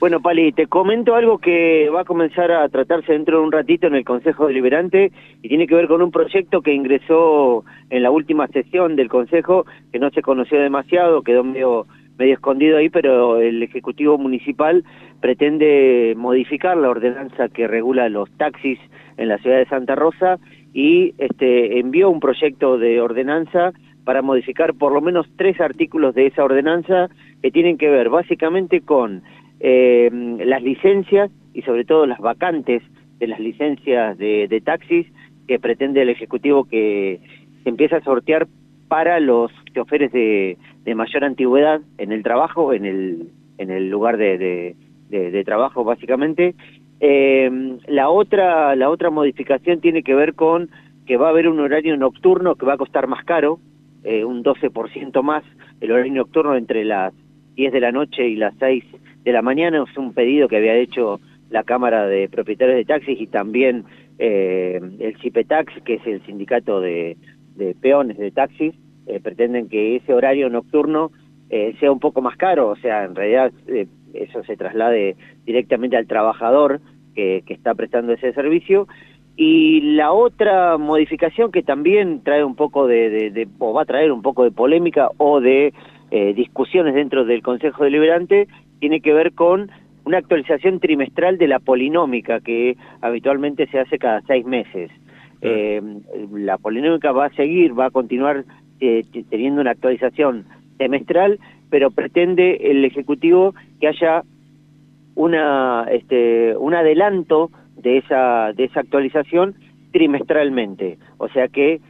Bueno, Pali, te comento algo que va a comenzar a tratarse dentro de un ratito en el Consejo Deliberante y tiene que ver con un proyecto que ingresó en la última sesión del Consejo, que no se conoció demasiado, quedó medio, medio escondido ahí, pero el Ejecutivo Municipal pretende modificar la ordenanza que regula los taxis en la ciudad de Santa Rosa y este, envió un proyecto de ordenanza para modificar por lo menos tres artículos de esa ordenanza que tienen que ver básicamente con eh, las licencias y sobre todo las vacantes de las licencias de, taxis que pretende el Ejecutivo que se empieza a sortear para los choferes de, mayor antigüedad en el trabajo, en el, en el lugar de, trabajo básicamente. Eh, la, otra, la otra modificación tiene que ver con que va a haber un horario nocturno que va a costar más caro, eh, un 12% más, el horario nocturno entre las 10 de la noche y las 6 de la mañana. Es un pedido que había hecho la Cámara de Propietarios de Taxis y también eh, el CIPETAX, que es el sindicato de, peones de taxis, eh, pretenden que ese horario nocturno eh, sea un poco más caro, o sea, en realidad eso se traslade directamente al trabajador que, está prestando ese servicio. Y la otra modificación que también trae un poco de, o va a traer un poco de polémica o de discusiones dentro del Consejo Deliberante tiene que ver con una actualización trimestral de la polinómica que habitualmente se hace cada seis meses. Eh, la polinómica va a seguir, va a continuar eh, teniendo una actualización semestral, pero pretende el Ejecutivo que haya una este, un adelanto de esa de esa actualización trimestralmente, o sea que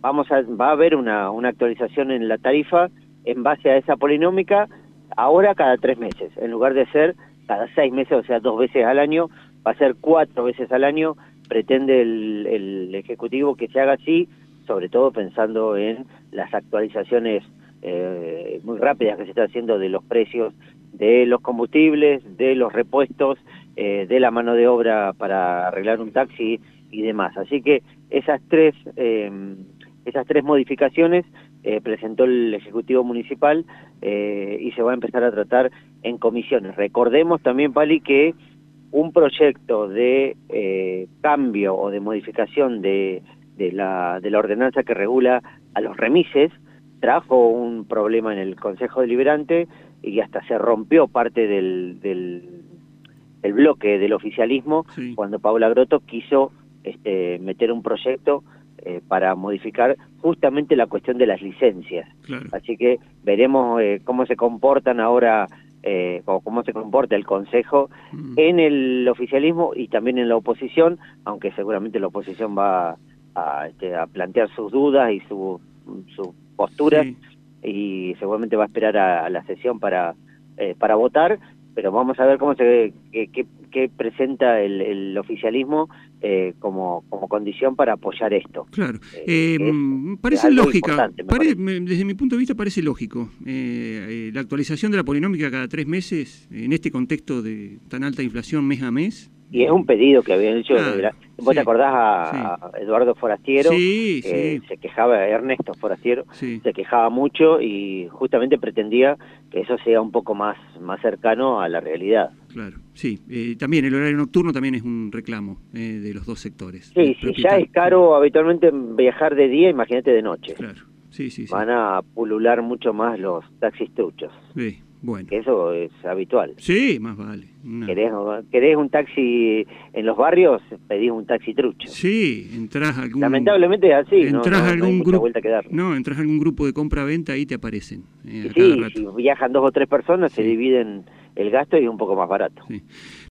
vamos a va a haber una, una actualización en la tarifa en base a esa polinómica Ahora cada tres meses, en lugar de ser cada seis meses, o sea, dos veces al año, va a ser cuatro veces al año, pretende el, Ejecutivo que se haga así, sobre todo pensando en las actualizaciones eh, muy rápidas que se están haciendo de los precios de los combustibles, de los repuestos, eh, de la mano de obra para arreglar un taxi y demás. Así que esas tres, eh, esas tres modificaciones eh, presentó el Ejecutivo Municipal eh, y se va a empezar a tratar en comisiones. Recordemos también, Pali, que un proyecto de eh, cambio o de modificación de, de, la, de la ordenanza que regula a los remises trajo un problema en el Consejo Deliberante y hasta se rompió parte del, del, bloque del oficialismo cuando Paula Grotto quiso este, meter un proyecto eh, para modificar justamente la cuestión de las licencias. Así que veremos eh, cómo se comportan ahora eh, o cómo se comporta el Consejo mm. en el oficialismo y también en la oposición, aunque seguramente la oposición va a, este, plantear sus dudas y sus su posturas y seguramente va a esperar a, la sesión para, para votar, pero vamos a ver cómo se qué, presenta el, oficialismo eh, como, como condición para apoyar esto. Claro, eh, mm, parece lógica, desde mi punto de vista parece lógico. Eh, la actualización de la polinómica cada tres meses, en este contexto de tan alta inflación mes a mes, y es un pedido que habían hecho. ¿Vos te acordás a, Eduardo Forastiero? Sí, Se quejaba, Ernesto Forastiero, se quejaba mucho y justamente pretendía que eso sea un poco más, más cercano a la realidad. Claro, sí. Eh, también el horario nocturno también es un reclamo eh, de los dos sectores. Sí, si ya es caro habitualmente viajar de día, imagínate de noche. Claro, sí, sí, Van a pulular mucho más los taxis truchos. Sí. Bueno. eso es habitual. Sí, más vale. ¿Querés, un taxi en los barrios? Pedís un taxi trucho. Sí, entras algún... Lamentablemente es así, entras no, algún grupo, No, entras a algún grupo de compra-venta y te aparecen. Eh, sí, si viajan dos o tres personas se dividen el gasto y es un poco más barato. Sí.